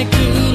like you.